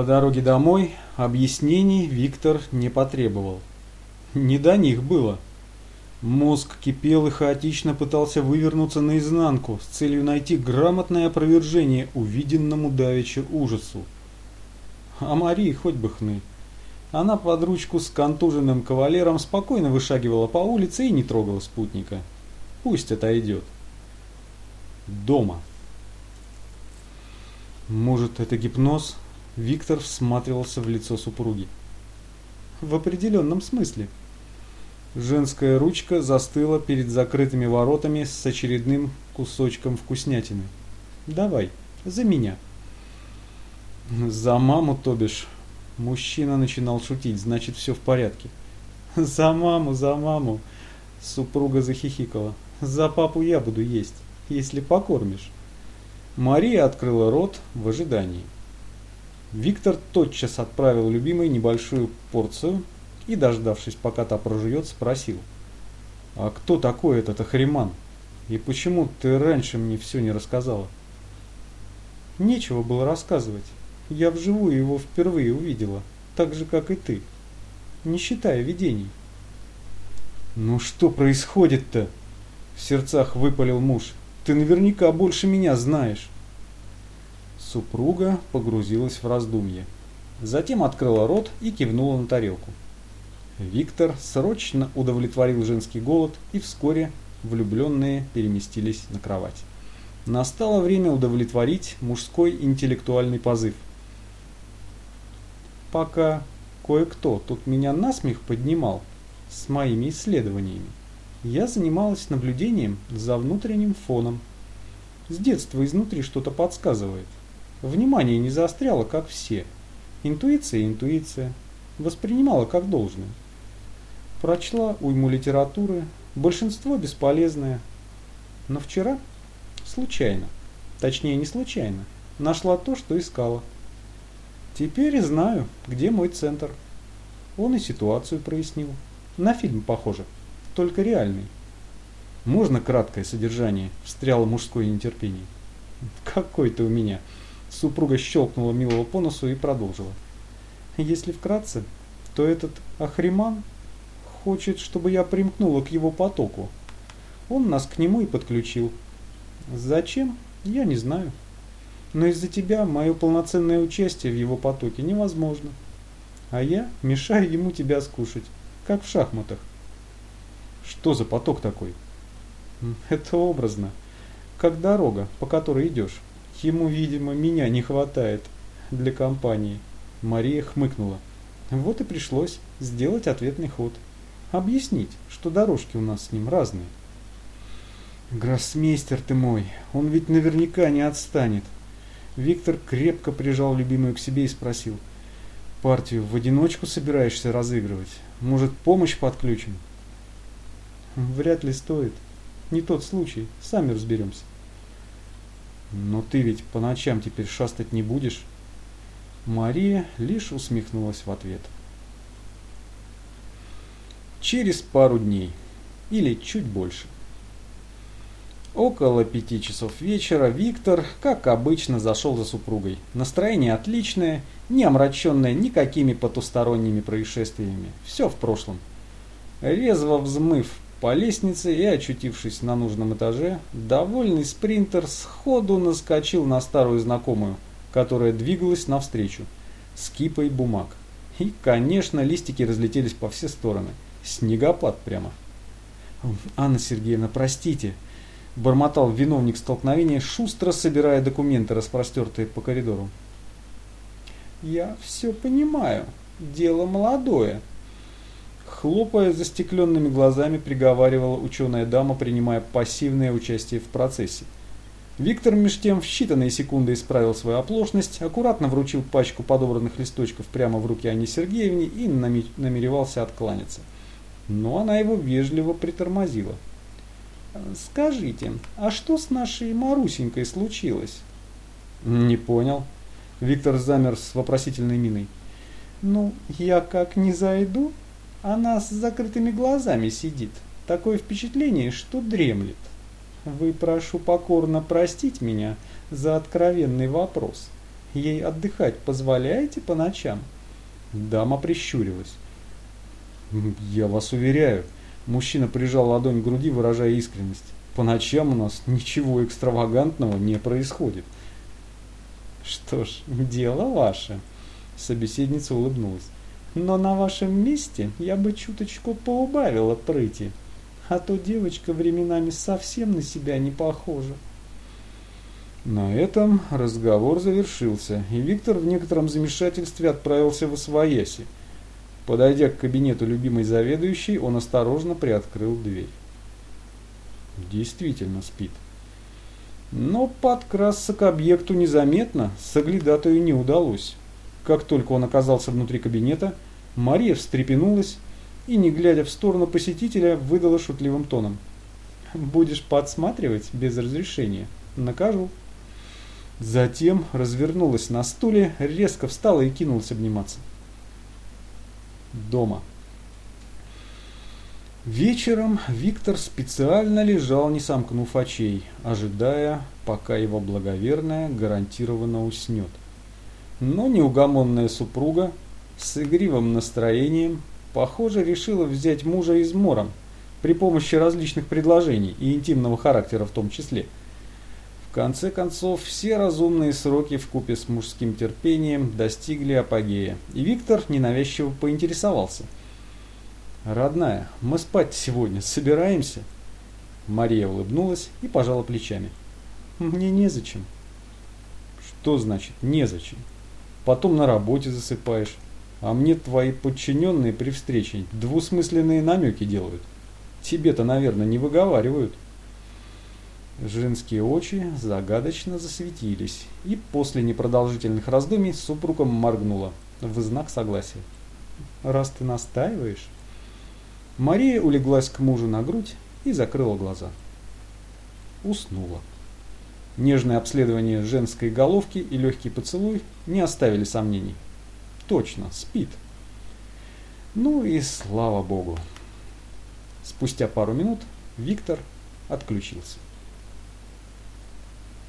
По дороге домой объяснений Виктор не потребовал. Не до них было. Мозг кипел и хаотично пытался вывернуться наизнанку с целью найти грамотное опровержение увиденному давеча ужасу. А Марии хоть бы хны. Она под ручку с контуженным кавалером спокойно вышагивала по улице и не трогала спутника. Пусть отойдет. Дома. Может, это гипноз? Виктор всматривался в лицо супруги. В определенном смысле. Женская ручка застыла перед закрытыми воротами с очередным кусочком вкуснятины. «Давай, за меня». «За маму, то бишь». Мужчина начинал шутить, значит, все в порядке. «За маму, за маму!» Супруга захихикала. «За папу я буду есть, если покормишь». Мария открыла рот в ожидании. Виктор тотчас отправил любимой небольшую порцию, и, дождавшись, пока та прожует, спросил. «А кто такой этот Ахриман? И почему ты раньше мне все не рассказала?» «Нечего было рассказывать. Я вживую его впервые увидела, так же, как и ты, не считая видений». «Ну что происходит-то?» В сердцах выпалил муж. «Ты наверняка больше меня знаешь». Супруга погрузилась в раздумье. Затем открыла рот и кивнула на тарелку. Виктор срочно удовлетворил женский голод, и вскоре влюбленные переместились на кровать. Настало время удовлетворить мужской интеллектуальный позыв. Пока кое-кто тут меня насмех поднимал с моими исследованиями, я занималась наблюдением за внутренним фоном. С детства изнутри что-то подсказывает. Внимание не заостряло, как все. Интуиция – интуиция. Воспринимала как должное. Прочла уйму литературы, большинство бесполезное. Но вчера, случайно, точнее не случайно, нашла то, что искала. Теперь знаю, где мой центр. Он и ситуацию прояснил. На фильм похоже, только реальный. Можно краткое содержание? Встряло мужское нетерпение. Какой ты у меня. Супруга щелкнула милого по носу и продолжила. Если вкратце, то этот Ахриман хочет, чтобы я примкнула к его потоку. Он нас к нему и подключил. Зачем? Я не знаю. Но из-за тебя мое полноценное участие в его потоке невозможно. А я мешаю ему тебя скушать, как в шахматах. Что за поток такой? Это образно. Как дорога, по которой идешь. Ему, видимо, меня не хватает для компании. Мария хмыкнула. Вот и пришлось сделать ответный ход объяснить, что дорожки у нас с ним разные. Гроссмейстер ты мой, он ведь наверняка не отстанет. Виктор крепко прижал любимую к себе и спросил. Партию в одиночку собираешься разыгрывать? Может, помощь подключим? Вряд ли стоит. Не тот случай, сами разберемся. Но ты ведь по ночам теперь шастать не будешь? Мария лишь усмехнулась в ответ. — через пару дней или чуть больше. Около пяти часов вечера Виктор, как обычно, зашел за супругой. Настроение отличное, не омраченное никакими потусторонними происшествиями. Все в прошлом. Резво взмыв по лестнице и очутившись на нужном этаже, довольный спринтер сходу наскочил на старую знакомую, которая двигалась навстречу, с кипой бумаг. И, конечно, листики разлетелись по все стороны – Снегопад прямо. Анна Сергеевна, простите, бормотал виновник столкновения, шустро собирая документы, распростертые по коридору. Я все понимаю, дело молодое. Хлопая застекленными глазами, приговаривала ученая дама, принимая пассивное участие в процессе. Виктор меж тем в считанные секунды исправил свою оплошность, аккуратно вручил пачку подобранных листочков прямо в руки Анне Сергеевне и намеревался откланяться но она его вежливо притормозила. «Скажите, а что с нашей Марусенькой случилось?» «Не понял». Виктор замер с вопросительной миной. «Ну, я как не зайду, она с закрытыми глазами сидит. Такое впечатление, что дремлет. Вы, прошу покорно простить меня за откровенный вопрос. ей отдыхать позволяете по ночам? Дама прищурилась. Я вас уверяю, мужчина прижал ладонь к груди, выражая искренность. По ночам у нас ничего экстравагантного не происходит. Что ж, дело ваше. Собеседница улыбнулась. Но на вашем месте я бы чуточку поубавила прыти. А то девочка временами совсем на себя не похожа. На этом разговор завершился, и Виктор в некотором замешательстве отправился в Освояси. Подойдя к кабинету любимой заведующей, он осторожно приоткрыл дверь. Действительно спит. Но подкрасться к объекту незаметно соглядатую не удалось. Как только он оказался внутри кабинета, Мария встрепенулась и, не глядя в сторону посетителя, выдала шутливым тоном. «Будешь подсматривать без разрешения? Накажу». Затем развернулась на стуле, резко встала и кинулась обниматься. Дома. Вечером Виктор специально лежал, не сомкнув очей, ожидая, пока его благоверная гарантированно уснет. Но неугомонная супруга с игривым настроением, похоже, решила взять мужа измором при помощи различных предложений и интимного характера в том числе. В конце концов, все разумные сроки в купе с мужским терпением достигли апогея, и Виктор ненавязчиво поинтересовался – «Родная, мы спать сегодня собираемся?» Мария улыбнулась и пожала плечами. «Мне незачем». «Что значит незачем? Потом на работе засыпаешь, а мне твои подчиненные при встрече двусмысленные намеки делают. Тебе-то, наверное, не выговаривают». Женские очи загадочно засветились, и после непродолжительных раздумий супругом моргнула в знак согласия. «Раз ты настаиваешь...» Мария улеглась к мужу на грудь и закрыла глаза. Уснула. Нежное обследование женской головки и легкий поцелуй не оставили сомнений. Точно, спит. Ну и слава богу. Спустя пару минут Виктор отключился.